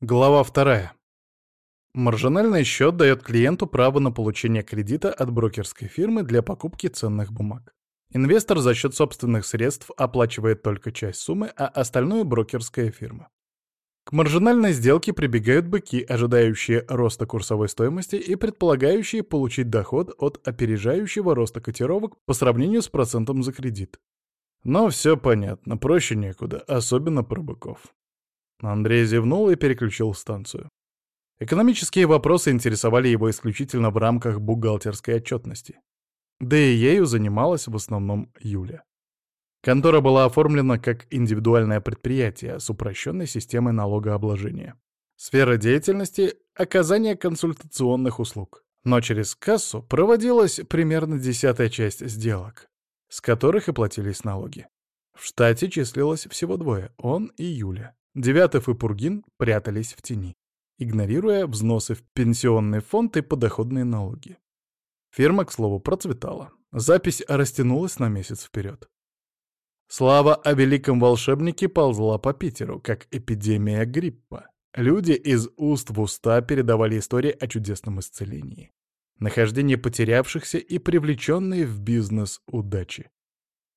Глава вторая. Маржинальный счет дает клиенту право на получение кредита от брокерской фирмы для покупки ценных бумаг. Инвестор за счет собственных средств оплачивает только часть суммы, а остальную — брокерская фирма. К маржинальной сделке прибегают быки, ожидающие роста курсовой стоимости и предполагающие получить доход от опережающего роста котировок по сравнению с процентом за кредит. Но все понятно, проще некуда, особенно про быков. Андрей зевнул и переключил станцию. Экономические вопросы интересовали его исключительно в рамках бухгалтерской отчетности. Да и ею занималась в основном Юля. Контора была оформлена как индивидуальное предприятие с упрощенной системой налогообложения. Сфера деятельности — оказание консультационных услуг. Но через кассу проводилась примерно десятая часть сделок, с которых и платились налоги. В штате числилось всего двое — он и Юля. Девятов и Пургин прятались в тени, игнорируя взносы в пенсионный фонд и подоходные налоги. Фирма, к слову, процветала. Запись растянулась на месяц вперед. Слава о великом волшебнике ползла по Питеру, как эпидемия гриппа. Люди из уст в уста передавали истории о чудесном исцелении. Нахождение потерявшихся и привлеченные в бизнес удачи.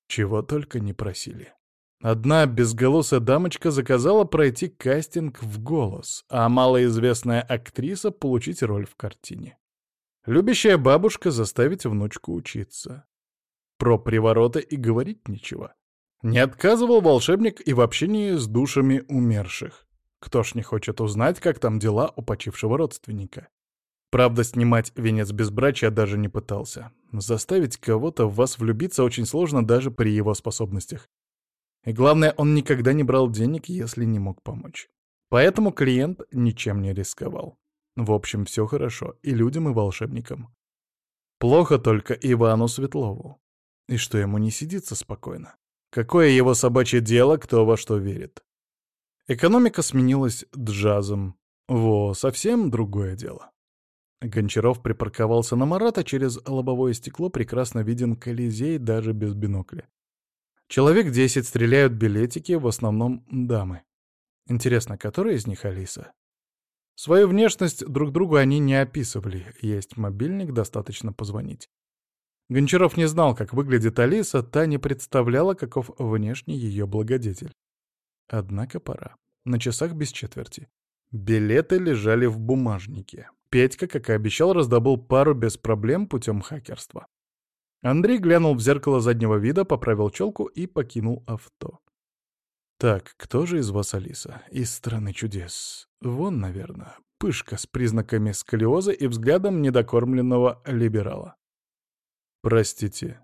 Чего только не просили. Одна безголосая дамочка заказала пройти кастинг в голос, а малоизвестная актриса — получить роль в картине. Любящая бабушка заставить внучку учиться. Про привороты и говорить нечего. Не отказывал волшебник и в общении с душами умерших. Кто ж не хочет узнать, как там дела у почившего родственника? Правда, снимать венец безбрачия даже не пытался. Заставить кого-то в вас влюбиться очень сложно даже при его способностях. И главное, он никогда не брал денег, если не мог помочь. Поэтому клиент ничем не рисковал. В общем, все хорошо и людям, и волшебникам. Плохо только Ивану Светлову. И что ему не сидится спокойно. Какое его собачье дело, кто во что верит. Экономика сменилась джазом. Во, совсем другое дело. Гончаров припарковался на Марата, через лобовое стекло прекрасно виден Колизей даже без бинокля. Человек десять стреляют билетики, в основном дамы. Интересно, которая из них Алиса? Свою внешность друг другу они не описывали, есть мобильник, достаточно позвонить. Гончаров не знал, как выглядит Алиса, та не представляла, каков внешний ее благодетель. Однако пора. На часах без четверти. Билеты лежали в бумажнике. Петька, как и обещал, раздобыл пару без проблем путем хакерства. Андрей глянул в зеркало заднего вида, поправил челку и покинул авто. Так, кто же из вас Алиса? Из страны чудес. Вон, наверное, пышка с признаками сколиоза и взглядом недокормленного либерала. Простите.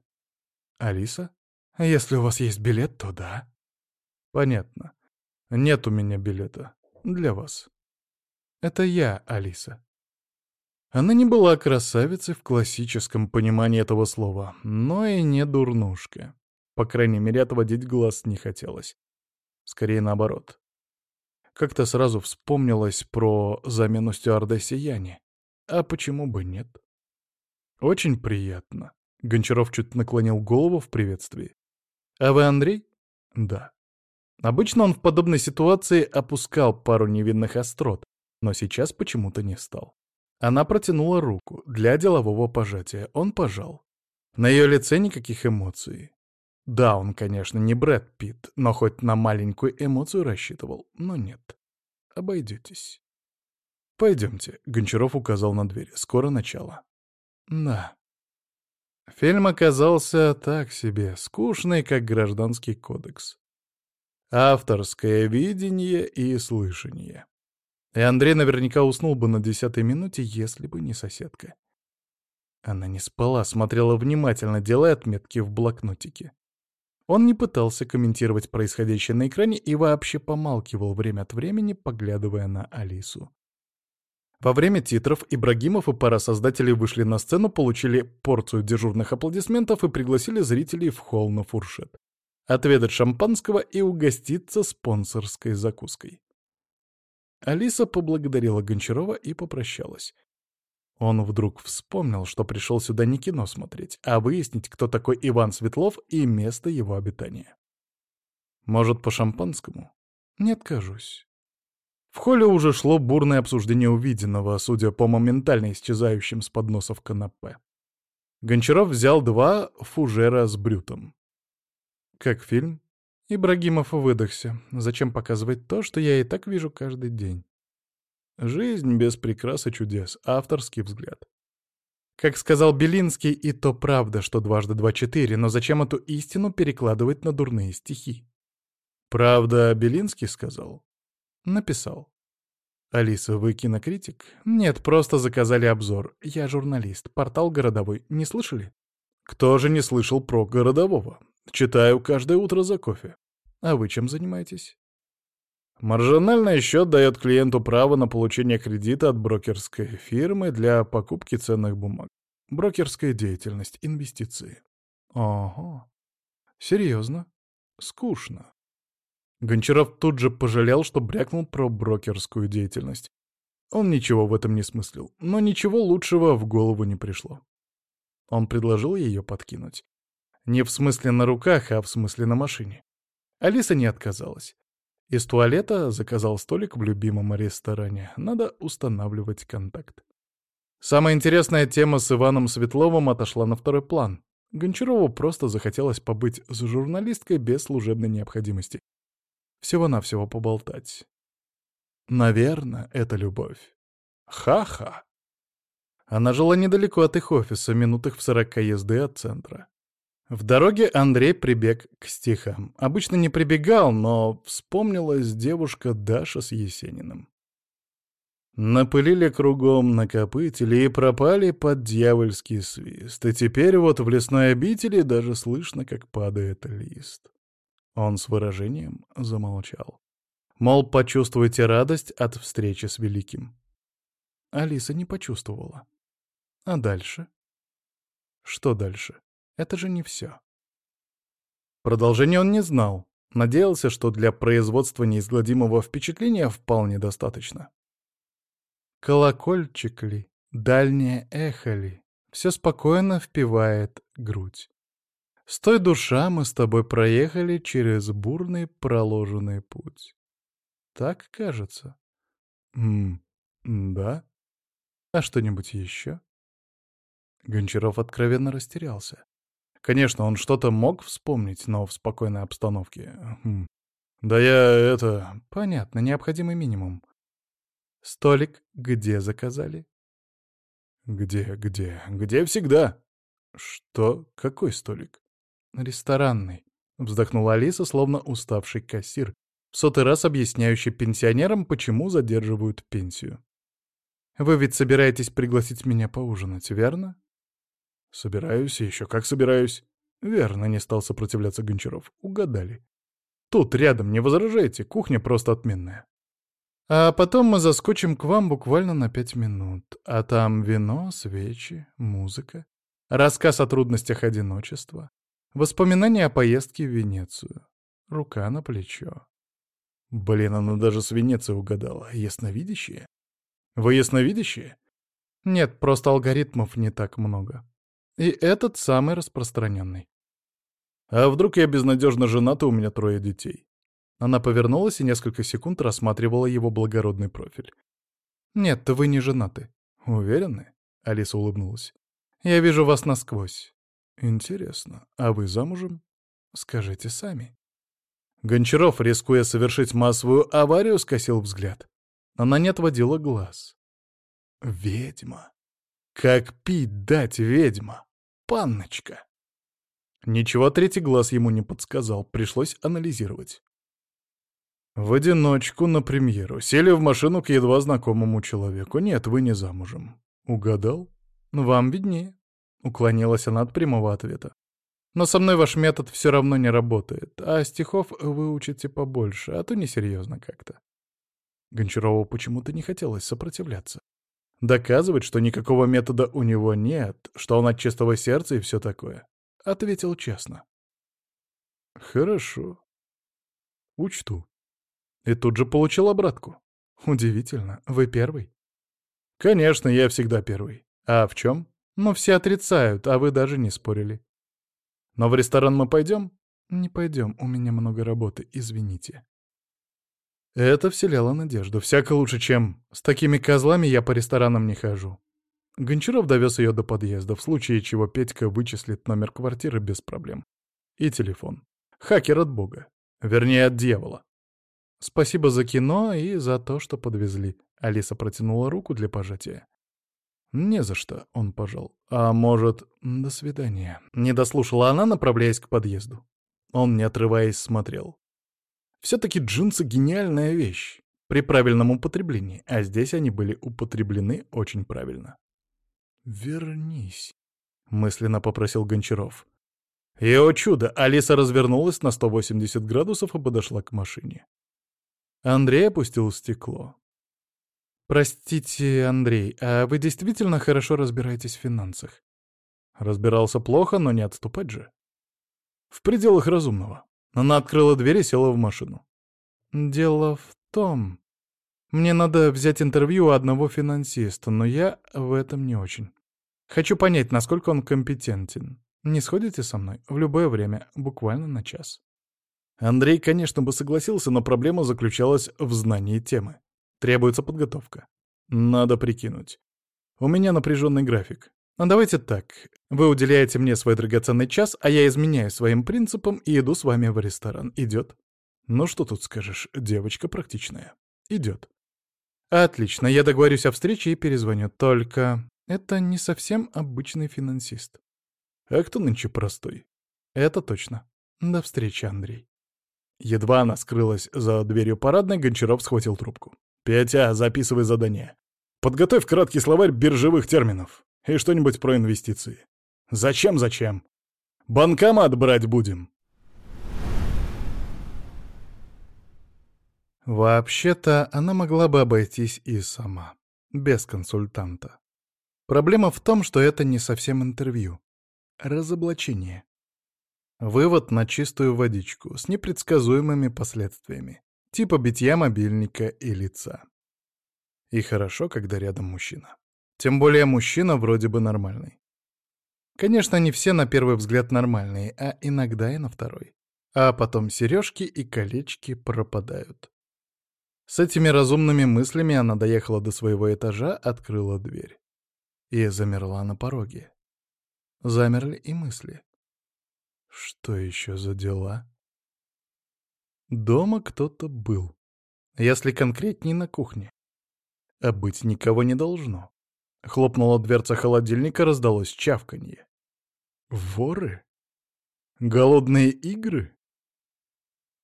Алиса? Если у вас есть билет, то да. Понятно. Нет у меня билета. Для вас. Это я, Алиса. Она не была красавицей в классическом понимании этого слова, но и не дурнушка. По крайней мере, отводить глаз не хотелось. Скорее наоборот. Как-то сразу вспомнилось про замену стюардессе Яни. А почему бы нет? Очень приятно. Гончаров чуть наклонил голову в приветствии. «А вы Андрей?» «Да». Обычно он в подобной ситуации опускал пару невинных острот, но сейчас почему-то не стал. Она протянула руку для делового пожатия. Он пожал. На ее лице никаких эмоций. Да, он, конечно, не Брэд Питт, но хоть на маленькую эмоцию рассчитывал. Но нет. Обойдетесь. «Пойдемте», — Гончаров указал на дверь. «Скоро начало». «Да». Фильм оказался так себе, скучный, как гражданский кодекс. Авторское видение и слышание. И Андрей наверняка уснул бы на десятой минуте, если бы не соседка. Она не спала, смотрела внимательно, делая отметки в блокнотике. Он не пытался комментировать происходящее на экране и вообще помалкивал время от времени, поглядывая на Алису. Во время титров Ибрагимов и пара создателей вышли на сцену, получили порцию дежурных аплодисментов и пригласили зрителей в холл на фуршет. Отведать шампанского и угоститься спонсорской закуской. Алиса поблагодарила Гончарова и попрощалась. Он вдруг вспомнил, что пришел сюда не кино смотреть, а выяснить, кто такой Иван Светлов и место его обитания. Может, по шампанскому? Не откажусь. В холле уже шло бурное обсуждение увиденного, судя по моментально исчезающим с подносов канапе. Гончаров взял два фужера с брютом. Как фильм? Ибрагимов выдохся. Зачем показывать то, что я и так вижу каждый день? Жизнь без прикрас и чудес. Авторский взгляд. Как сказал Белинский, и то правда, что дважды два — четыре, но зачем эту истину перекладывать на дурные стихи? Правда, Белинский сказал? Написал. Алиса, вы кинокритик? Нет, просто заказали обзор. Я журналист. Портал «Городовой». Не слышали? Кто же не слышал про «Городового»? Читаю каждое утро за кофе. А вы чем занимаетесь? Маржинальный счет дает клиенту право на получение кредита от брокерской фирмы для покупки ценных бумаг. Брокерская деятельность, инвестиции. Ого. Серьезно? Скучно. Гончаров тут же пожалел, что брякнул про брокерскую деятельность. Он ничего в этом не смыслил, но ничего лучшего в голову не пришло. Он предложил ее подкинуть. Не в смысле на руках, а в смысле на машине. Алиса не отказалась. Из туалета заказал столик в любимом ресторане. Надо устанавливать контакт. Самая интересная тема с Иваном Светловым отошла на второй план. Гончарову просто захотелось побыть с журналисткой без служебной необходимости. Всего-навсего поболтать. Наверное, это любовь. Ха-ха. Она жила недалеко от их офиса, минутах в сорока езды от центра. В дороге Андрей прибег к стихам. Обычно не прибегал, но вспомнилась девушка Даша с Есениным. Напылили кругом, накопытили и пропали под дьявольский свист. И теперь вот в лесной обители даже слышно, как падает лист. Он с выражением замолчал. Мол, почувствуйте радость от встречи с великим. Алиса не почувствовала. А дальше? Что дальше? Это же не все. Продолжение он не знал. Надеялся, что для производства неизгладимого впечатления вполне достаточно. Колокольчик ли, дальнее эхо ли, все спокойно впивает грудь. С той душа мы с тобой проехали через бурный проложенный путь. Так кажется. М да? А что-нибудь еще? Гончаров откровенно растерялся. Конечно, он что-то мог вспомнить, но в спокойной обстановке. Хм. Да я это... Понятно, необходимый минимум. Столик где заказали? Где, где, где всегда? Что? Какой столик? Ресторанный. Вздохнула Алиса, словно уставший кассир, в сотый раз объясняющий пенсионерам, почему задерживают пенсию. «Вы ведь собираетесь пригласить меня поужинать, верно?» «Собираюсь, еще как собираюсь». «Верно», — не стал сопротивляться Гончаров. «Угадали. Тут рядом, не возражайте, кухня просто отменная». «А потом мы заскочим к вам буквально на пять минут. А там вино, свечи, музыка, рассказ о трудностях одиночества, воспоминания о поездке в Венецию, рука на плечо». Блин, она даже с Венецией угадала. Ясновидящие? Вы ясновидящие? Нет, просто алгоритмов не так много. И этот самый распространенный. А вдруг я безнадежно женат, и у меня трое детей? Она повернулась и несколько секунд рассматривала его благородный профиль. «Нет, вы не женаты». «Уверены?» — Алиса улыбнулась. «Я вижу вас насквозь». «Интересно, а вы замужем?» «Скажите сами». Гончаров, рискуя совершить массовую аварию, скосил взгляд. Она не отводила глаз. «Ведьма! Как пить дать ведьма!» Панночка. Ничего третий глаз ему не подсказал, пришлось анализировать. В одиночку на премьеру. Сели в машину к едва знакомому человеку. Нет, вы не замужем. Угадал? Вам виднее. Уклонилась она от прямого ответа. Но со мной ваш метод все равно не работает, а стихов вы учите побольше, а то несерьезно как-то. Гончарову почему-то не хотелось сопротивляться. Доказывать, что никакого метода у него нет, что он от чистого сердца и все такое. Ответил честно. Хорошо. Учту. И тут же получил обратку. Удивительно, вы первый. Конечно, я всегда первый. А в чем? Ну, все отрицают, а вы даже не спорили. Но в ресторан мы пойдем? Не пойдем, у меня много работы, извините. Это вселяло надежду. Всяко лучше, чем «с такими козлами я по ресторанам не хожу». Гончаров довез ее до подъезда, в случае чего Петька вычислит номер квартиры без проблем. И телефон. Хакер от бога. Вернее, от дьявола. Спасибо за кино и за то, что подвезли. Алиса протянула руку для пожатия. «Не за что», — он пожал. «А может, до свидания». Не дослушала она, направляясь к подъезду. Он, не отрываясь, смотрел. Все-таки джинсы — гениальная вещь. При правильном употреблении, а здесь они были употреблены очень правильно. «Вернись», — мысленно попросил Гончаров. И, о чудо, Алиса развернулась на 180 градусов и подошла к машине. Андрей опустил стекло. «Простите, Андрей, а вы действительно хорошо разбираетесь в финансах?» Разбирался плохо, но не отступать же. В пределах разумного. Она открыла дверь и села в машину. «Дело в том... Мне надо взять интервью у одного финансиста, но я в этом не очень. Хочу понять, насколько он компетентен. Не сходите со мной? В любое время, буквально на час». Андрей, конечно, бы согласился, но проблема заключалась в знании темы. Требуется подготовка. Надо прикинуть. У меня напряженный график. А давайте так. Вы уделяете мне свой драгоценный час, а я изменяю своим принципам и иду с вами в ресторан. Идет? Ну что тут скажешь, девочка практичная. Идет. Отлично, я договорюсь о встрече и перезвоню. Только это не совсем обычный финансист. А кто нынче простой? Это точно. До встречи, Андрей. Едва она скрылась за дверью парадной, Гончаров схватил трубку. «Петя, записывай задание. Подготовь краткий словарь биржевых терминов. И что-нибудь про инвестиции. Зачем, зачем? Банкомат брать будем». Вообще-то она могла бы обойтись и сама, без консультанта. Проблема в том, что это не совсем интервью. Разоблачение. Вывод на чистую водичку с непредсказуемыми последствиями типа битья мобильника и лица. И хорошо, когда рядом мужчина. Тем более мужчина вроде бы нормальный. Конечно, не все на первый взгляд нормальные, а иногда и на второй. А потом сережки и колечки пропадают. С этими разумными мыслями она доехала до своего этажа, открыла дверь. И замерла на пороге. Замерли и мысли. Что еще за дела? Дома кто-то был. Если конкретней, на кухне. А быть никого не должно. Хлопнула дверца холодильника, раздалось чавканье. Воры? Голодные игры?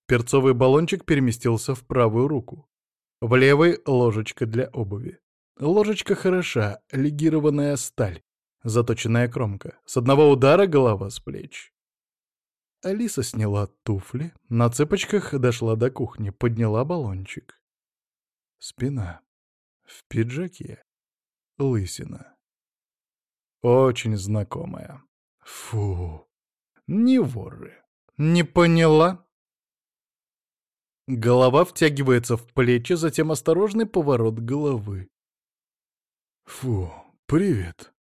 Перцовый баллончик переместился в правую руку. В левой — ложечка для обуви. Ложечка хороша, легированная сталь, заточенная кромка. С одного удара голова с плеч. Алиса сняла туфли, на цыпочках дошла до кухни, подняла баллончик. Спина. В пиджаке. Лысина. Очень знакомая. Фу. Не воры. Не поняла? Голова втягивается в плечи, затем осторожный поворот головы. Фу, привет.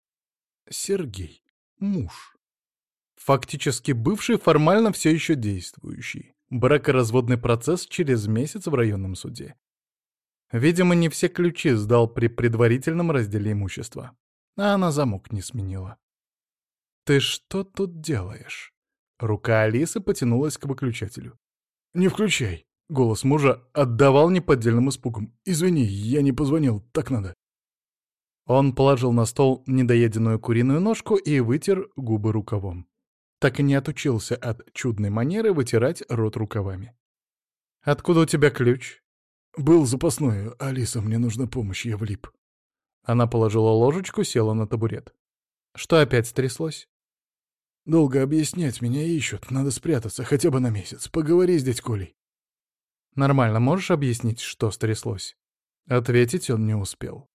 Сергей. Муж. Фактически бывший, формально все еще действующий. Бракоразводный процесс через месяц в районном суде. Видимо, не все ключи сдал при предварительном разделе имущества. А она замок не сменила. «Ты что тут делаешь?» Рука Алисы потянулась к выключателю. «Не включай!» — голос мужа отдавал неподдельным испугом. «Извини, я не позвонил, так надо». Он положил на стол недоеденную куриную ножку и вытер губы рукавом так и не отучился от чудной манеры вытирать рот рукавами. «Откуда у тебя ключ?» «Был запасной. Алиса, мне нужна помощь, я влип». Она положила ложечку, села на табурет. «Что опять стряслось?» «Долго объяснять, меня ищут. Надо спрятаться, хотя бы на месяц. Поговори с дядь Колей». «Нормально, можешь объяснить, что стряслось?» Ответить он не успел.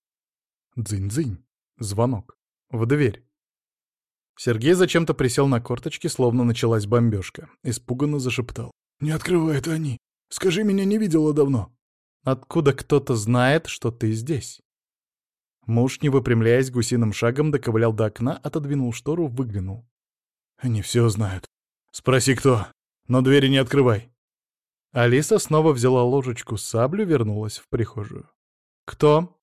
Дзынь-дзынь. Звонок. В дверь. Сергей зачем-то присел на корточки, словно началась бомбежка. Испуганно зашептал. «Не открывают они! Скажи, меня не видела давно!» «Откуда кто-то знает, что ты здесь?» Муж, не выпрямляясь гусиным шагом, доковылял до окна, отодвинул штору, выглянул. «Они все знают. Спроси, кто. Но двери не открывай». Алиса снова взяла ложечку с саблю, вернулась в прихожую. «Кто?»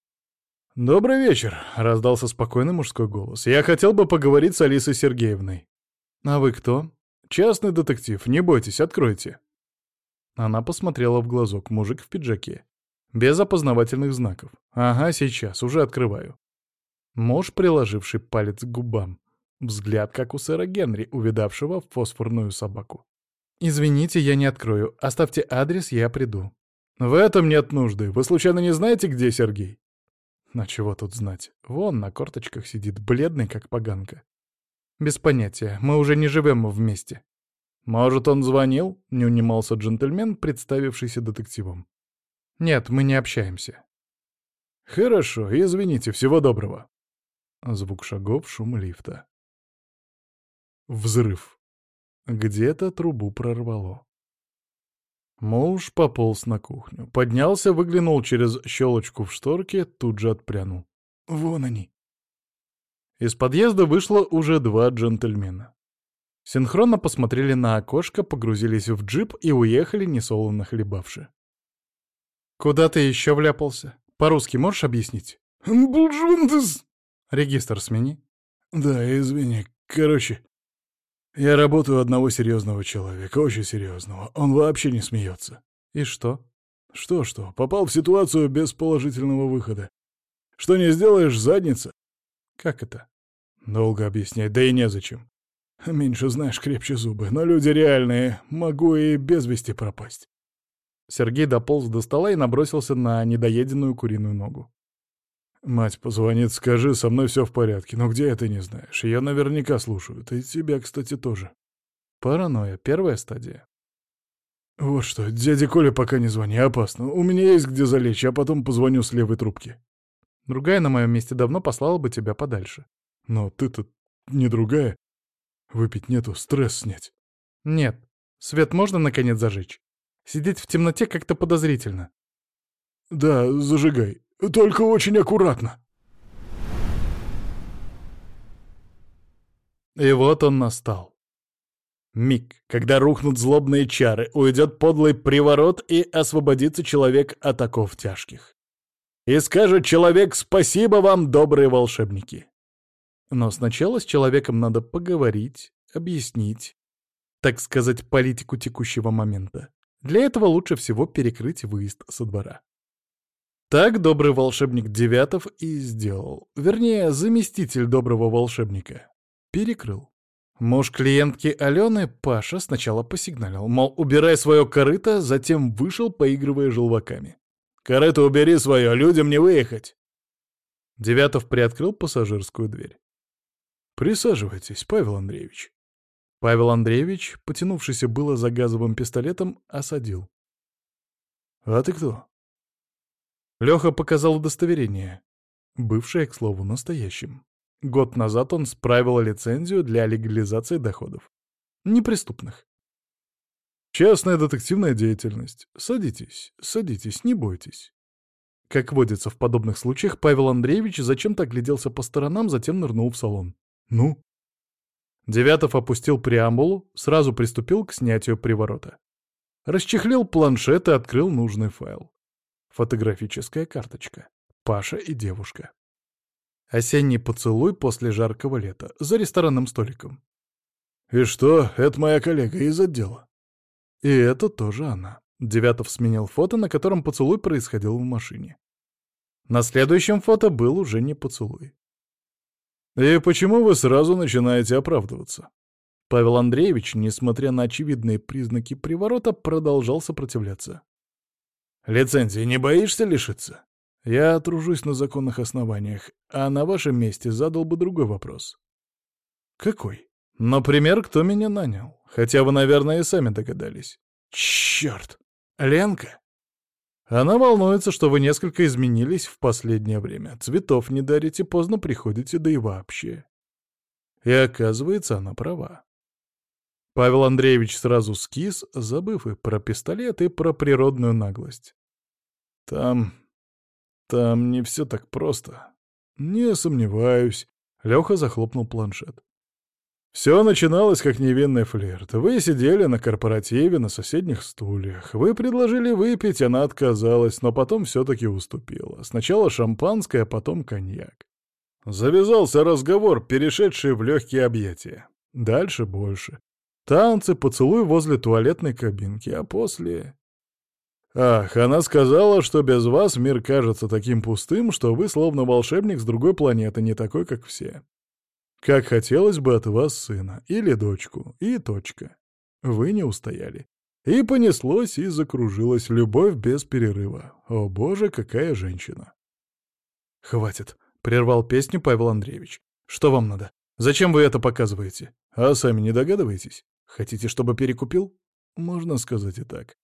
«Добрый вечер», — раздался спокойный мужской голос. «Я хотел бы поговорить с Алисой Сергеевной». «А вы кто?» «Частный детектив. Не бойтесь, откройте». Она посмотрела в глазок. Мужик в пиджаке. Без опознавательных знаков. «Ага, сейчас. Уже открываю». Муж, приложивший палец к губам. Взгляд, как у сэра Генри, увидавшего фосфорную собаку. «Извините, я не открою. Оставьте адрес, я приду». «В этом нет нужды. Вы случайно не знаете, где Сергей?» «На чего тут знать? Вон на корточках сидит, бледный, как поганка». «Без понятия. Мы уже не живем вместе». «Может, он звонил?» — не унимался джентльмен, представившийся детективом. «Нет, мы не общаемся». «Хорошо, извините, всего доброго». Звук шагов, шум лифта. Взрыв. Где-то трубу прорвало. Муж пополз на кухню. Поднялся, выглянул через щелочку в шторке, тут же отпрянул. Вон они. Из подъезда вышло уже два джентльмена. Синхронно посмотрели на окошко, погрузились в джип и уехали, несолоно хлебавши. «Куда ты еще вляпался? По-русски можешь объяснить?» «Булджундес!» «Регистр смени». «Да, извини. Короче, я работаю одного серьезного человека, очень серьезного. Он вообще не смеется. И что? Что-что, попал в ситуацию без положительного выхода. Что не сделаешь, задница. Как это? Долго объяснять, да и незачем. Меньше знаешь, крепче зубы. Но люди реальные, могу и без вести пропасть. Сергей дополз до стола и набросился на недоеденную куриную ногу. Мать позвонит, скажи, со мной все в порядке. Но где это не знаешь? Ее наверняка слушают. И тебя, кстати, тоже. Паранойя. Первая стадия. Вот что, дяде Коле пока не звони, опасно. У меня есть где залечь, а потом позвоню с левой трубки. Другая на моем месте давно послала бы тебя подальше. Но ты-то не другая. Выпить нету, стресс снять. Нет. Свет можно, наконец, зажечь? Сидеть в темноте как-то подозрительно. Да, зажигай. Только очень аккуратно. И вот он настал. Миг, когда рухнут злобные чары, уйдет подлый приворот и освободится человек от оков тяжких. И скажет человек «Спасибо вам, добрые волшебники». Но сначала с человеком надо поговорить, объяснить, так сказать, политику текущего момента. Для этого лучше всего перекрыть выезд со двора. Так добрый волшебник Девятов и сделал. Вернее, заместитель доброго волшебника. Перекрыл. Муж клиентки Алены, Паша, сначала посигналил, мол, убирай свое корыто, затем вышел, поигрывая желваками. «Корыто убери свое, людям не выехать!» Девятов приоткрыл пассажирскую дверь. «Присаживайтесь, Павел Андреевич». Павел Андреевич, потянувшийся было за газовым пистолетом, осадил. «А ты кто?» Леха показал удостоверение, бывшее, к слову, настоящим. Год назад он справил лицензию для легализации доходов. Неприступных. Частная детективная деятельность. Садитесь, садитесь, не бойтесь. Как водится в подобных случаях, Павел Андреевич зачем-то огляделся по сторонам, затем нырнул в салон. «Ну?» Девятов опустил преамбулу, сразу приступил к снятию приворота. Расчехлил планшет и открыл нужный файл. Фотографическая карточка. Паша и девушка. Осенний поцелуй после жаркого лета. За ресторанным столиком. «И что, это моя коллега из отдела?» И это тоже она. Девятов сменил фото, на котором поцелуй происходил в машине. На следующем фото был уже не поцелуй. «И почему вы сразу начинаете оправдываться?» Павел Андреевич, несмотря на очевидные признаки приворота, продолжал сопротивляться. Лицензии не боишься лишиться? Я тружусь на законных основаниях, а на вашем месте задал бы другой вопрос. Какой? Например, кто меня нанял? Хотя вы, наверное, и сами догадались. Черт! Ленка? Она волнуется, что вы несколько изменились в последнее время. Цветов не дарите, поздно приходите, да и вообще. И оказывается, она права. Павел Андреевич сразу скис, забыв и про пистолет, и про природную наглость. «Там... там не все так просто. Не сомневаюсь». Леха захлопнул планшет. Все начиналось как невинный флирт. Вы сидели на корпоративе на соседних стульях. Вы предложили выпить, она отказалась, но потом все-таки уступила. Сначала шампанское, а потом коньяк. Завязался разговор, перешедший в легкие объятия. Дальше больше. Танцы, поцелуй возле туалетной кабинки, а после... Ах, она сказала, что без вас мир кажется таким пустым, что вы словно волшебник с другой планеты, не такой, как все. Как хотелось бы от вас сына или дочку, и точка. Вы не устояли. И понеслось, и закружилась любовь без перерыва. О боже, какая женщина! «Хватит», — прервал песню Павел Андреевич. «Что вам надо? Зачем вы это показываете? А сами не догадываетесь? Хотите, чтобы перекупил?» «Можно сказать и так.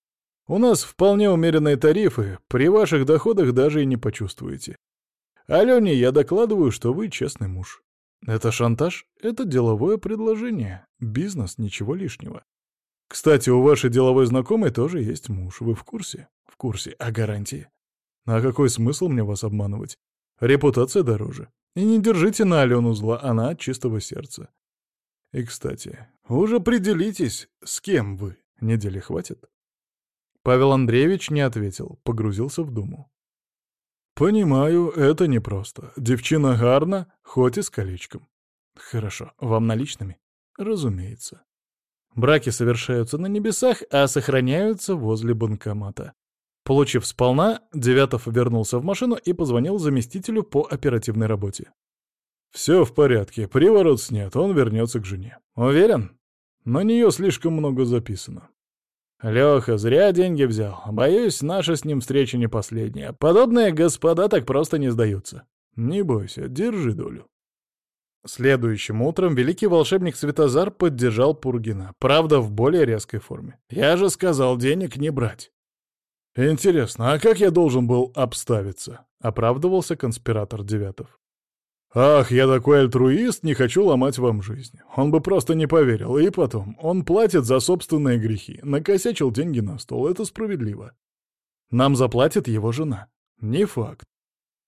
У нас вполне умеренные тарифы, при ваших доходах даже и не почувствуете. Алене я докладываю, что вы честный муж. Это шантаж? Это деловое предложение. Бизнес, ничего лишнего. Кстати, у вашей деловой знакомой тоже есть муж. Вы в курсе? В курсе. А гарантии? А какой смысл мне вас обманывать? Репутация дороже. И не держите на Алену зла, она от чистого сердца. И, кстати, уже определитесь, с кем вы. Недели хватит? Павел Андреевич не ответил, погрузился в думу. «Понимаю, это непросто. Девчина гарна, хоть и с колечком». «Хорошо. Вам наличными?» «Разумеется». Браки совершаются на небесах, а сохраняются возле банкомата. Получив сполна, Девятов вернулся в машину и позвонил заместителю по оперативной работе. «Все в порядке, приворот снят, он вернется к жене». «Уверен?» «На нее слишком много записано». Леха зря деньги взял. Боюсь, наша с ним встреча не последняя. Подобные господа так просто не сдаются. Не бойся, держи долю. Следующим утром великий волшебник Светозар поддержал Пургина, правда, в более резкой форме. «Я же сказал денег не брать». «Интересно, а как я должен был обставиться?» — оправдывался конспиратор Девятов. «Ах, я такой альтруист, не хочу ломать вам жизнь. Он бы просто не поверил. И потом, он платит за собственные грехи. Накосячил деньги на стол, это справедливо. Нам заплатит его жена. Не факт.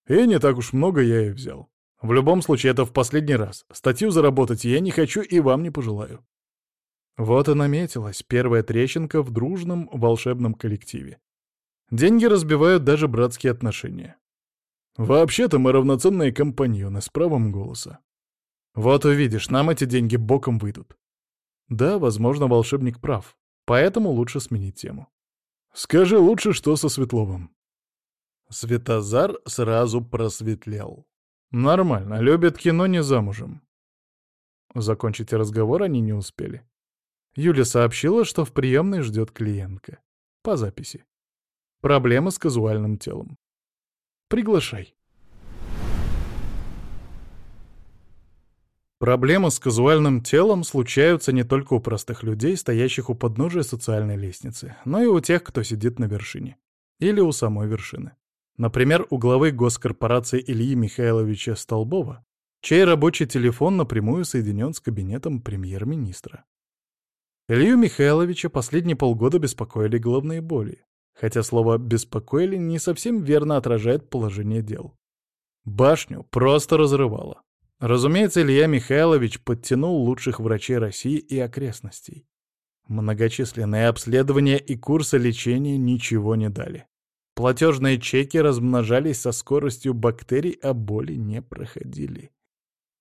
И не так уж много я и взял. В любом случае, это в последний раз. Статью заработать я не хочу и вам не пожелаю». Вот и наметилась первая трещинка в дружном волшебном коллективе. Деньги разбивают даже братские отношения. Вообще-то мы равноценные компаньоны с правом голоса. Вот увидишь, нам эти деньги боком выйдут. Да, возможно, волшебник прав, поэтому лучше сменить тему. Скажи лучше, что со Светловым. Светозар сразу просветлел. Нормально, любит кино, не замужем. Закончить разговор они не успели. Юля сообщила, что в приемной ждет клиентка. По записи. Проблемы с казуальным телом. Приглашай. Проблемы с казуальным телом случаются не только у простых людей, стоящих у подножия социальной лестницы, но и у тех, кто сидит на вершине. Или у самой вершины. Например, у главы госкорпорации Ильи Михайловича Столбова, чей рабочий телефон напрямую соединен с кабинетом премьер-министра. Илью Михайловича последние полгода беспокоили головные боли хотя слово «беспокоили» не совсем верно отражает положение дел. Башню просто разрывало. Разумеется, Илья Михайлович подтянул лучших врачей России и окрестностей. Многочисленные обследования и курсы лечения ничего не дали. Платежные чеки размножались со скоростью бактерий, а боли не проходили.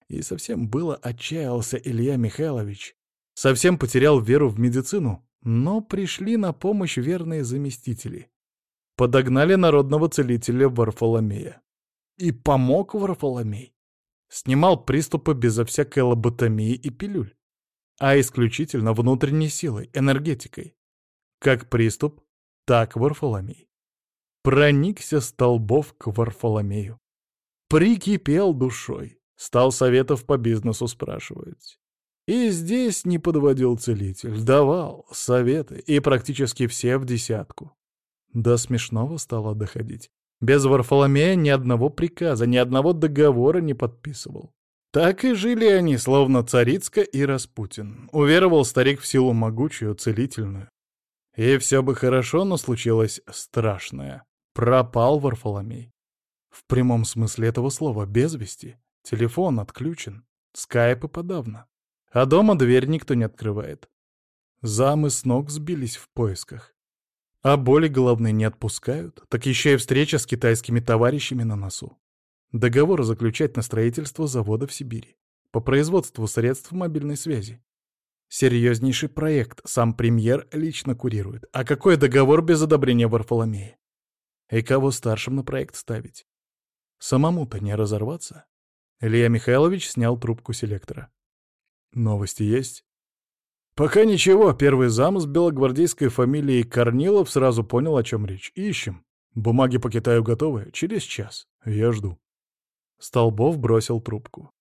И совсем было отчаялся Илья Михайлович. Совсем потерял веру в медицину, но пришли на помощь верные заместители. Подогнали народного целителя Варфоломея. И помог Варфоломей. Снимал приступы безо всякой лоботомии и пилюль, а исключительно внутренней силой, энергетикой. Как приступ, так Варфоломей. Проникся столбов к Варфоломею. Прикипел душой, стал советов по бизнесу спрашивать. И здесь не подводил целитель, давал советы, и практически все в десятку. До смешного стало доходить. Без Варфоломея ни одного приказа, ни одного договора не подписывал. Так и жили они, словно Царицка и Распутин. Уверовал старик в силу могучую, целительную. И все бы хорошо, но случилось страшное. Пропал Варфоломей. В прямом смысле этого слова, без вести. Телефон отключен. Скайп и подавно. А дома дверь никто не открывает. Замы с ног сбились в поисках. А боли головные не отпускают, так еще и встреча с китайскими товарищами на носу. Договор заключать на строительство завода в Сибири по производству средств мобильной связи. Серьезнейший проект, сам премьер лично курирует. А какой договор без одобрения Варфоломея? И кого старшим на проект ставить? Самому-то не разорваться? Илья Михайлович снял трубку селектора. Новости есть? Пока ничего, первый зам с белогвардейской фамилией Корнилов сразу понял, о чем речь. Ищем. Бумаги по Китаю готовы? Через час. Я жду. Столбов бросил трубку.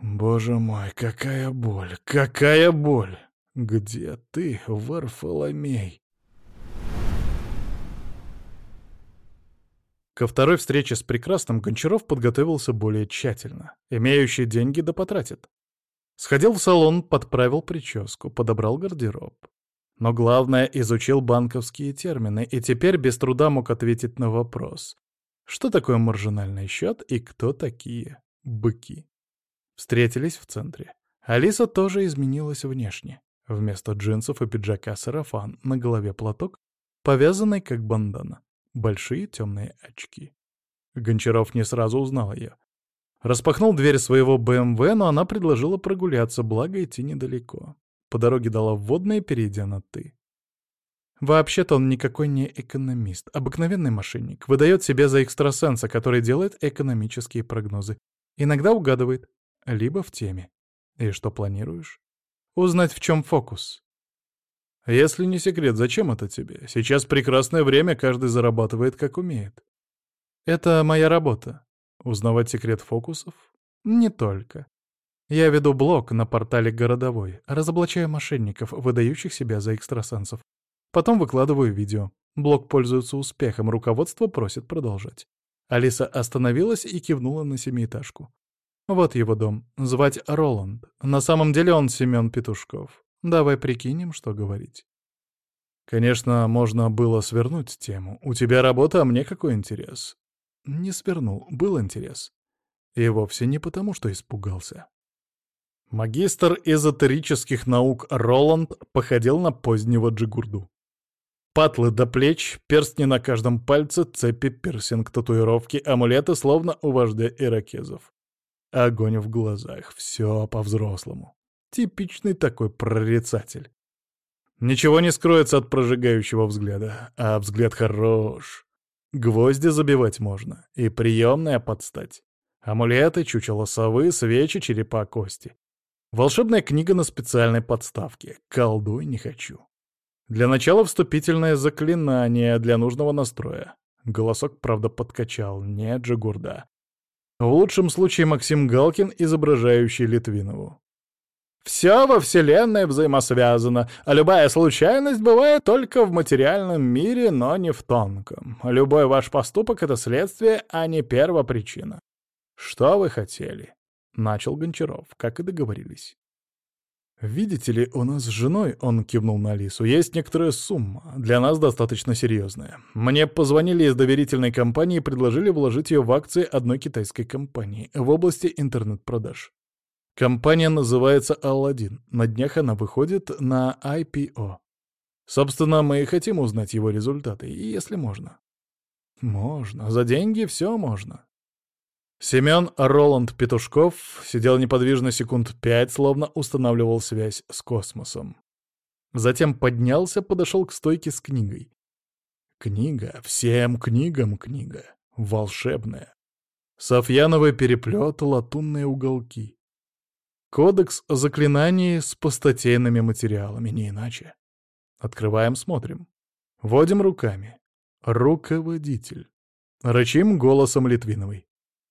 Боже мой, какая боль, какая боль! Где ты, Варфоломей? Ко второй встрече с Прекрасным Гончаров подготовился более тщательно. Имеющие деньги да потратит. Сходил в салон, подправил прическу, подобрал гардероб. Но главное, изучил банковские термины и теперь без труда мог ответить на вопрос. Что такое маржинальный счет и кто такие быки? Встретились в центре. Алиса тоже изменилась внешне. Вместо джинсов и пиджака сарафан, на голове платок, повязанный как бандана. Большие темные очки. Гончаров не сразу узнал ее. Распахнул дверь своего БМВ, но она предложила прогуляться, благо идти недалеко. По дороге дала вводные, перейдя на «ты». Вообще-то он никакой не экономист, обыкновенный мошенник. Выдает себя за экстрасенса, который делает экономические прогнозы. Иногда угадывает, либо в теме. И что планируешь? Узнать, в чем фокус. Если не секрет, зачем это тебе? Сейчас прекрасное время, каждый зарабатывает, как умеет. Это моя работа. Узнавать секрет фокусов? Не только. Я веду блог на портале «Городовой», разоблачаю мошенников, выдающих себя за экстрасенсов. Потом выкладываю видео. Блог пользуется успехом, руководство просит продолжать. Алиса остановилась и кивнула на семиэтажку. Вот его дом. Звать Роланд. На самом деле он Семен Петушков. Давай прикинем, что говорить. Конечно, можно было свернуть тему. У тебя работа, а мне какой интерес? Не свернул, был интерес. И вовсе не потому, что испугался. Магистр эзотерических наук Роланд походил на позднего джигурду. Патлы до плеч, перстни на каждом пальце, цепи, пирсинг, татуировки, амулеты, словно у вождя иракезов. Огонь в глазах, все по-взрослому. Типичный такой прорицатель. Ничего не скроется от прожигающего взгляда, а взгляд хорош. Гвозди забивать можно, и приемная подстать. Амулеты, чучело совы, свечи, черепа, кости. Волшебная книга на специальной подставке. Колдуй не хочу. Для начала вступительное заклинание для нужного настроя. Голосок, правда, подкачал. Нет же, гурда. В лучшем случае Максим Галкин, изображающий Литвинову. Все во Вселенной взаимосвязано, а любая случайность бывает только в материальном мире, но не в тонком. Любой ваш поступок — это следствие, а не первопричина. Что вы хотели? Начал Гончаров, как и договорились. «Видите ли, у нас с женой, — он кивнул на Алису, — есть некоторая сумма, для нас достаточно серьезная. Мне позвонили из доверительной компании и предложили вложить ее в акции одной китайской компании в области интернет-продаж. Компания называется «Алладин». На днях она выходит на IPO. Собственно, мы и хотим узнать его результаты, если можно. Можно. За деньги все можно. Семен Роланд Петушков сидел неподвижно секунд пять, словно устанавливал связь с космосом. Затем поднялся, подошел к стойке с книгой. Книга, всем книгам книга, волшебная. Софьяновый переплет, латунные уголки. Кодекс заклинаний с пустотейными материалами, не иначе. Открываем, смотрим. Водим руками. Руководитель. Рычим голосом Литвиновой.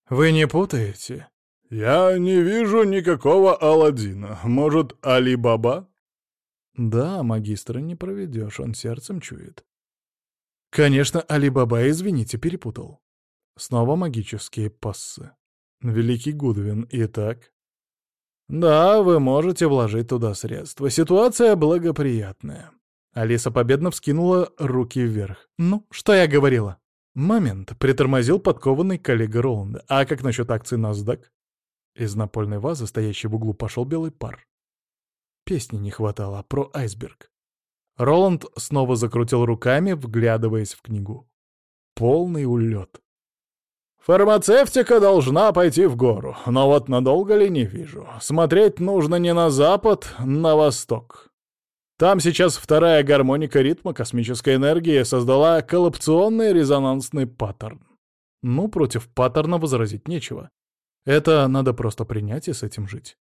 «Вы не путаете?» «Я не вижу никакого Аладдина. Может, Али-Баба?» «Да, магистра не проведешь, он сердцем чует». «Конечно, Али-Баба, извините, перепутал». Снова магические пассы. Великий Гудвин, итак. «Да, вы можете вложить туда средства. Ситуация благоприятная». Алиса победно вскинула руки вверх. «Ну, что я говорила?» Момент притормозил подкованный коллега Роланда. А как насчет акций NASDAQ? Из напольной вазы, стоящей в углу, пошел белый пар. Песни не хватало, про айсберг. Роланд снова закрутил руками, вглядываясь в книгу. Полный улет. Фармацевтика должна пойти в гору, но вот надолго ли не вижу. Смотреть нужно не на запад, на восток. Там сейчас вторая гармоника ритма космической энергии создала коллапционный резонансный паттерн. Ну, против паттерна возразить нечего. Это надо просто принять и с этим жить.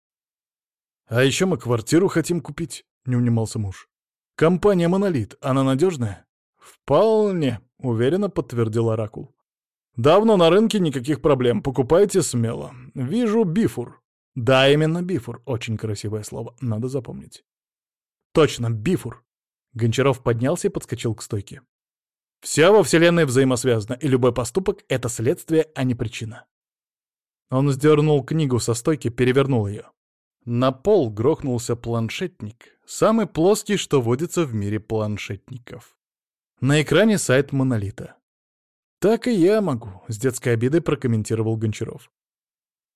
А еще мы квартиру хотим купить, не унимался муж. Компания «Монолит», она надежная? Вполне, уверенно подтвердил Оракул. Давно на рынке никаких проблем, покупайте смело. Вижу бифур. Да, именно бифур. Очень красивое слово, надо запомнить. Точно, бифур. Гончаров поднялся и подскочил к стойке. Все во Вселенной взаимосвязано, и любой поступок — это следствие, а не причина. Он сдернул книгу со стойки, перевернул ее. На пол грохнулся планшетник, самый плоский, что водится в мире планшетников. На экране сайт Монолита. «Так и я могу», — с детской обидой прокомментировал Гончаров.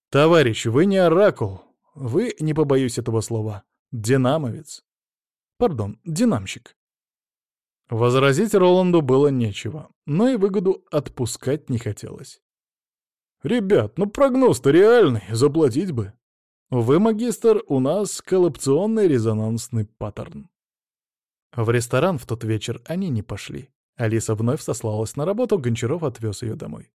«Товарищ, вы не оракул. Вы, не побоюсь этого слова, динамовец. Пардон, динамщик». Возразить Роланду было нечего, но и выгоду отпускать не хотелось. «Ребят, ну прогноз-то реальный, заплатить бы». «Вы, магистр, у нас коллапционный резонансный паттерн». В ресторан в тот вечер они не пошли. Алиса вновь сослалась на работу, Гончаров отвез ее домой.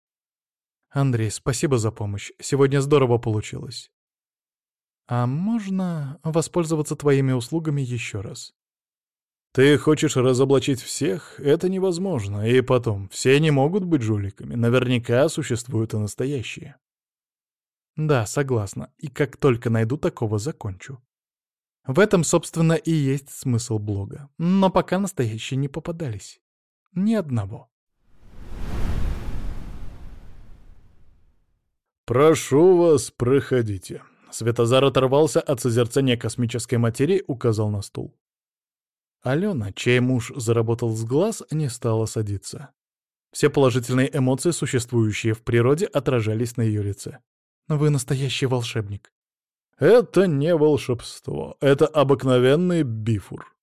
«Андрей, спасибо за помощь. Сегодня здорово получилось. А можно воспользоваться твоими услугами еще раз?» «Ты хочешь разоблачить всех? Это невозможно. И потом, все не могут быть жуликами. Наверняка существуют и настоящие». «Да, согласна. И как только найду такого, закончу. В этом, собственно, и есть смысл блога. Но пока настоящие не попадались». Ни одного. «Прошу вас, проходите». Светозар оторвался от созерцания космической материи, указал на стул. Алена, чей муж заработал с глаз, не стала садиться. Все положительные эмоции, существующие в природе, отражались на ее лице. «Вы настоящий волшебник». «Это не волшебство, это обыкновенный бифур.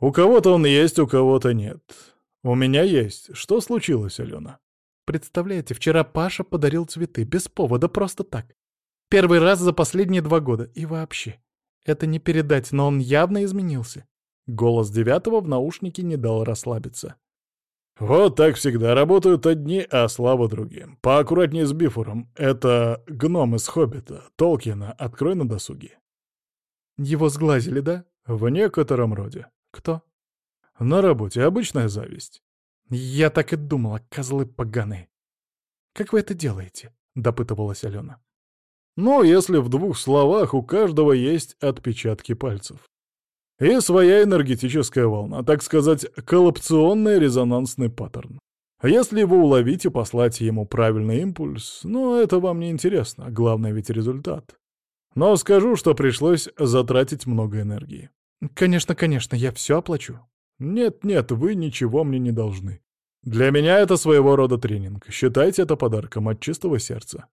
У кого-то он есть, у кого-то нет. «У меня есть. Что случилось, Алена?» «Представляете, вчера Паша подарил цветы, без повода, просто так. Первый раз за последние два года. И вообще, это не передать, но он явно изменился». Голос девятого в наушнике не дал расслабиться. «Вот так всегда работают одни, а слава другим. Поаккуратнее с Бифуром. Это гном из Хоббита, Толкина. Открой на досуге». «Его сглазили, да?» «В некотором роде». «Кто?» На работе обычная зависть. Я так и думала, козлы поганые. Как вы это делаете? Допытывалась Алена. Ну, если в двух словах, у каждого есть отпечатки пальцев. И своя энергетическая волна, так сказать, коллапционный резонансный паттерн. Если его уловить и послать ему правильный импульс, ну, это вам не интересно, главное ведь результат. Но скажу, что пришлось затратить много энергии. Конечно, конечно, я все оплачу. «Нет-нет, вы ничего мне не должны. Для меня это своего рода тренинг. Считайте это подарком от чистого сердца».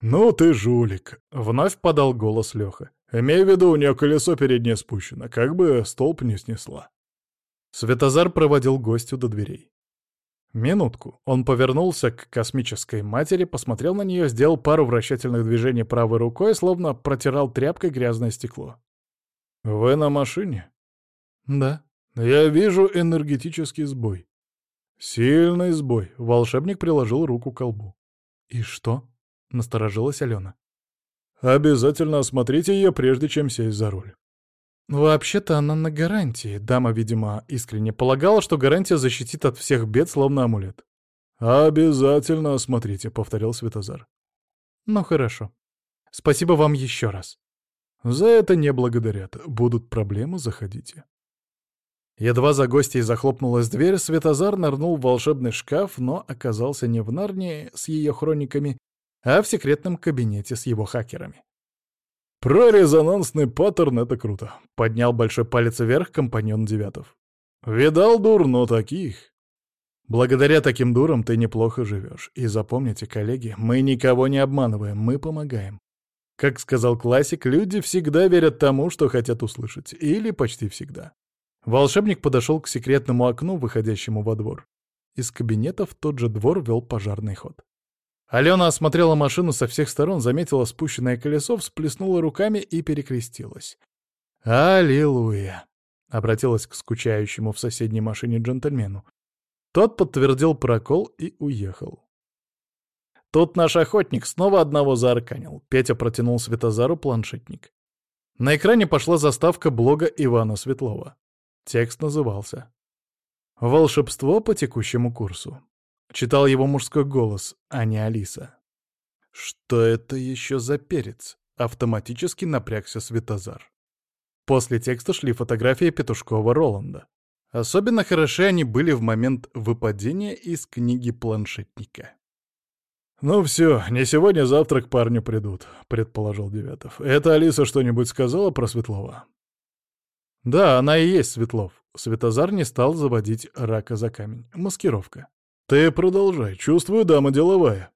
«Ну ты жулик», — вновь подал голос Леха. «Имей в виду, у нее колесо переднее спущено, как бы столб не снесла». Светозар проводил гостю до дверей. Минутку. Он повернулся к космической матери, посмотрел на нее, сделал пару вращательных движений правой рукой, словно протирал тряпкой грязное стекло. «Вы на машине?» «Да», я вижу энергетический сбой. Сильный сбой. Волшебник приложил руку к колбу. И что? Насторожилась Алена. Обязательно осмотрите ее, прежде чем сесть за руль. Вообще-то она на гарантии. Дама, видимо, искренне полагала, что гарантия защитит от всех бед, словно амулет. «Обязательно осмотрите», — повторил Светозар. «Ну хорошо. Спасибо вам еще раз». «За это не благодарят. Будут проблемы, заходите». Едва за гостьей захлопнулась дверь, Светозар нырнул в волшебный шкаф, но оказался не в Нарнии с ее хрониками, а в секретном кабинете с его хакерами. «Про резонансный паттерн — это круто», — поднял большой палец вверх компаньон Девятов. «Видал дур, но таких». «Благодаря таким дурам ты неплохо живешь. И запомните, коллеги, мы никого не обманываем, мы помогаем. Как сказал классик, люди всегда верят тому, что хотят услышать. Или почти всегда. Волшебник подошел к секретному окну, выходящему во двор. Из кабинета в тот же двор вел пожарный ход. Алена осмотрела машину со всех сторон, заметила спущенное колесо, всплеснула руками и перекрестилась. «Аллилуйя!» — обратилась к скучающему в соседней машине джентльмену. Тот подтвердил прокол и уехал. Тут наш охотник снова одного заарканил. Петя протянул Светозару планшетник. На экране пошла заставка блога Ивана Светлова. Текст назывался «Волшебство по текущему курсу». Читал его мужской голос, а не Алиса. «Что это еще за перец?» — автоматически напрягся Светозар. После текста шли фотографии Петушкова Роланда. Особенно хороши они были в момент выпадения из книги планшетника. «Ну все, не сегодня, завтра к парню придут», — предположил Девятов. «Это Алиса что-нибудь сказала про Светлова?» «Да, она и есть Светлов». Светозар не стал заводить рака за камень. Маскировка. «Ты продолжай. Чувствую, дама деловая».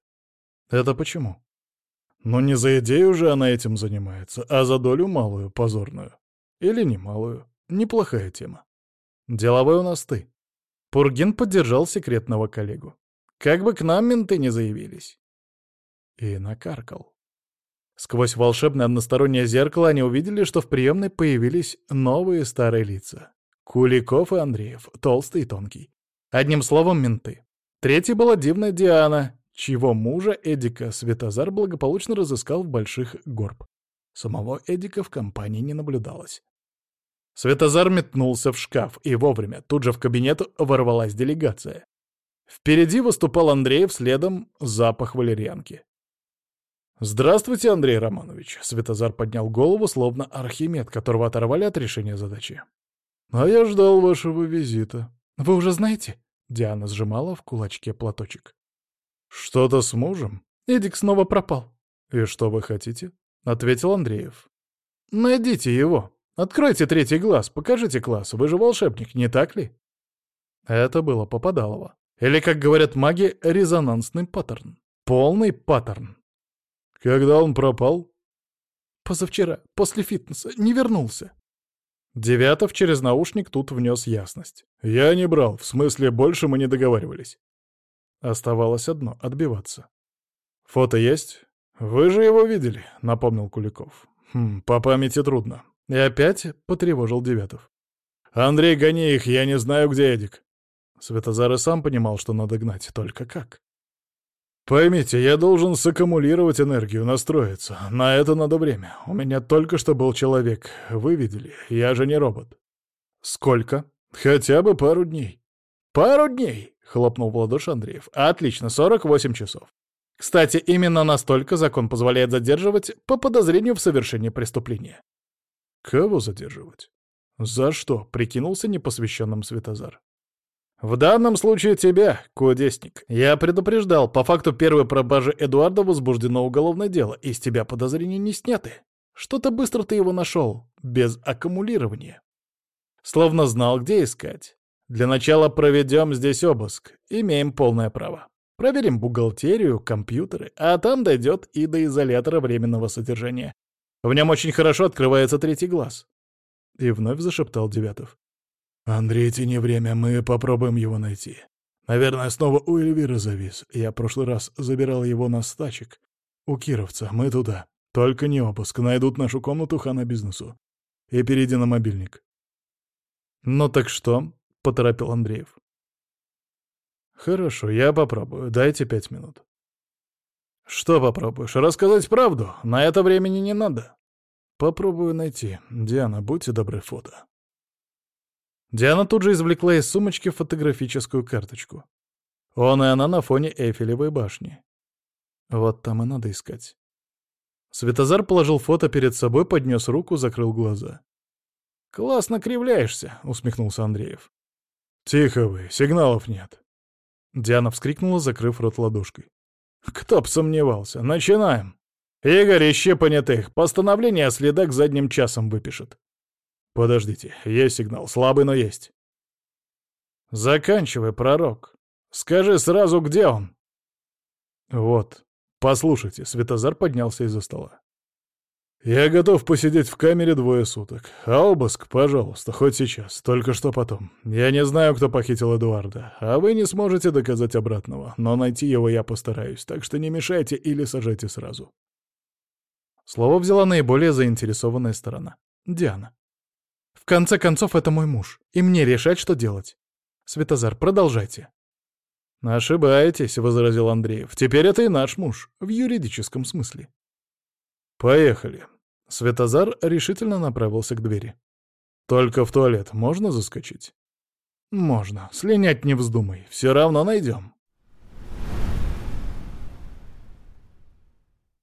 «Это почему?» «Ну не за идею же она этим занимается, а за долю малую, позорную. Или немалую. Неплохая тема». «Деловой у нас ты». Пургин поддержал секретного коллегу. Как бы к нам менты не заявились. И накаркал. Сквозь волшебное одностороннее зеркало они увидели, что в приемной появились новые старые лица. Куликов и Андреев, толстый и тонкий. Одним словом, менты. Третий была дивная Диана, чьего мужа Эдика Светозар благополучно разыскал в Больших Горб. Самого Эдика в компании не наблюдалось. Светозар метнулся в шкаф, и вовремя, тут же в кабинет ворвалась делегация. Впереди выступал Андреев, следом запах валерьянки. «Здравствуйте, Андрей Романович!» Светозар поднял голову, словно Архимед, которого оторвали от решения задачи. «А я ждал вашего визита». «Вы уже знаете?» Диана сжимала в кулачке платочек. «Что-то с мужем?» Эдик снова пропал. «И что вы хотите?» — ответил Андреев. «Найдите его. Откройте третий глаз, покажите класс. Вы же волшебник, не так ли?» Это было Попадалово. Или, как говорят маги, резонансный паттерн. Полный паттерн. Когда он пропал? Позавчера, после фитнеса, не вернулся. Девятов через наушник тут внес ясность. Я не брал, в смысле, больше мы не договаривались. Оставалось одно — отбиваться. «Фото есть?» «Вы же его видели», — напомнил Куликов. «Хм, по памяти трудно». И опять потревожил Девятов. «Андрей, гони их, я не знаю, где Эдик». Светозар и сам понимал, что надо гнать, только как? «Поймите, я должен саккумулировать энергию, настроиться. На это надо время. У меня только что был человек. Вы видели, я же не робот». «Сколько?» «Хотя бы пару дней». «Пару дней!» — хлопнул в ладоши Андреев. «Отлично, 48 часов. Кстати, именно настолько закон позволяет задерживать по подозрению в совершении преступления». «Кого задерживать?» «За что?» — прикинулся непосвященным Светозар. «В данном случае тебя, кудесник. Я предупреждал, по факту первой пропажи Эдуарда возбуждено уголовное дело, и с тебя подозрения не сняты. Что-то быстро ты его нашел, без аккумулирования. Словно знал, где искать. Для начала проведем здесь обыск. Имеем полное право. Проверим бухгалтерию, компьютеры, а там дойдет и до изолятора временного содержания. В нем очень хорошо открывается третий глаз». И вновь зашептал Девятов. «Андрей, тяни время, мы попробуем его найти. Наверное, снова у Эльвира завис. Я прошлый раз забирал его на стачек. У Кировца, мы туда. Только не обыск, найдут нашу комнату хана бизнесу. И перейди на мобильник». «Ну так что?» — поторопил Андреев. «Хорошо, я попробую. Дайте пять минут». «Что попробуешь? Рассказать правду? На это времени не надо». «Попробую найти. Диана, будьте добры, фото». Диана тут же извлекла из сумочки фотографическую карточку. Он и она на фоне Эйфелевой башни. Вот там и надо искать. Светозар положил фото перед собой, поднес руку, закрыл глаза. «Классно кривляешься», — усмехнулся Андреев. «Тихо вы, сигналов нет». Диана вскрикнула, закрыв рот ладошкой. «Кто б сомневался. Начинаем. Игорь, ищи понятых. Постановление следак задним часом выпишет». Подождите, есть сигнал, слабый, но есть. Заканчивай, пророк. Скажи сразу, где он? Вот. Послушайте, Светозар поднялся из-за стола. Я готов посидеть в камере двое суток. А обыск, пожалуйста, хоть сейчас, только что потом. Я не знаю, кто похитил Эдуарда, а вы не сможете доказать обратного, но найти его я постараюсь, так что не мешайте или сажайте сразу. Слово взяла наиболее заинтересованная сторона — Диана. В конце концов, это мой муж, и мне решать, что делать. Светозар, продолжайте. «Ошибаетесь», — возразил Андреев. «Теперь это и наш муж, в юридическом смысле». «Поехали». Светозар решительно направился к двери. «Только в туалет можно заскочить?» «Можно. Слинять не вздумай. Все равно найдем».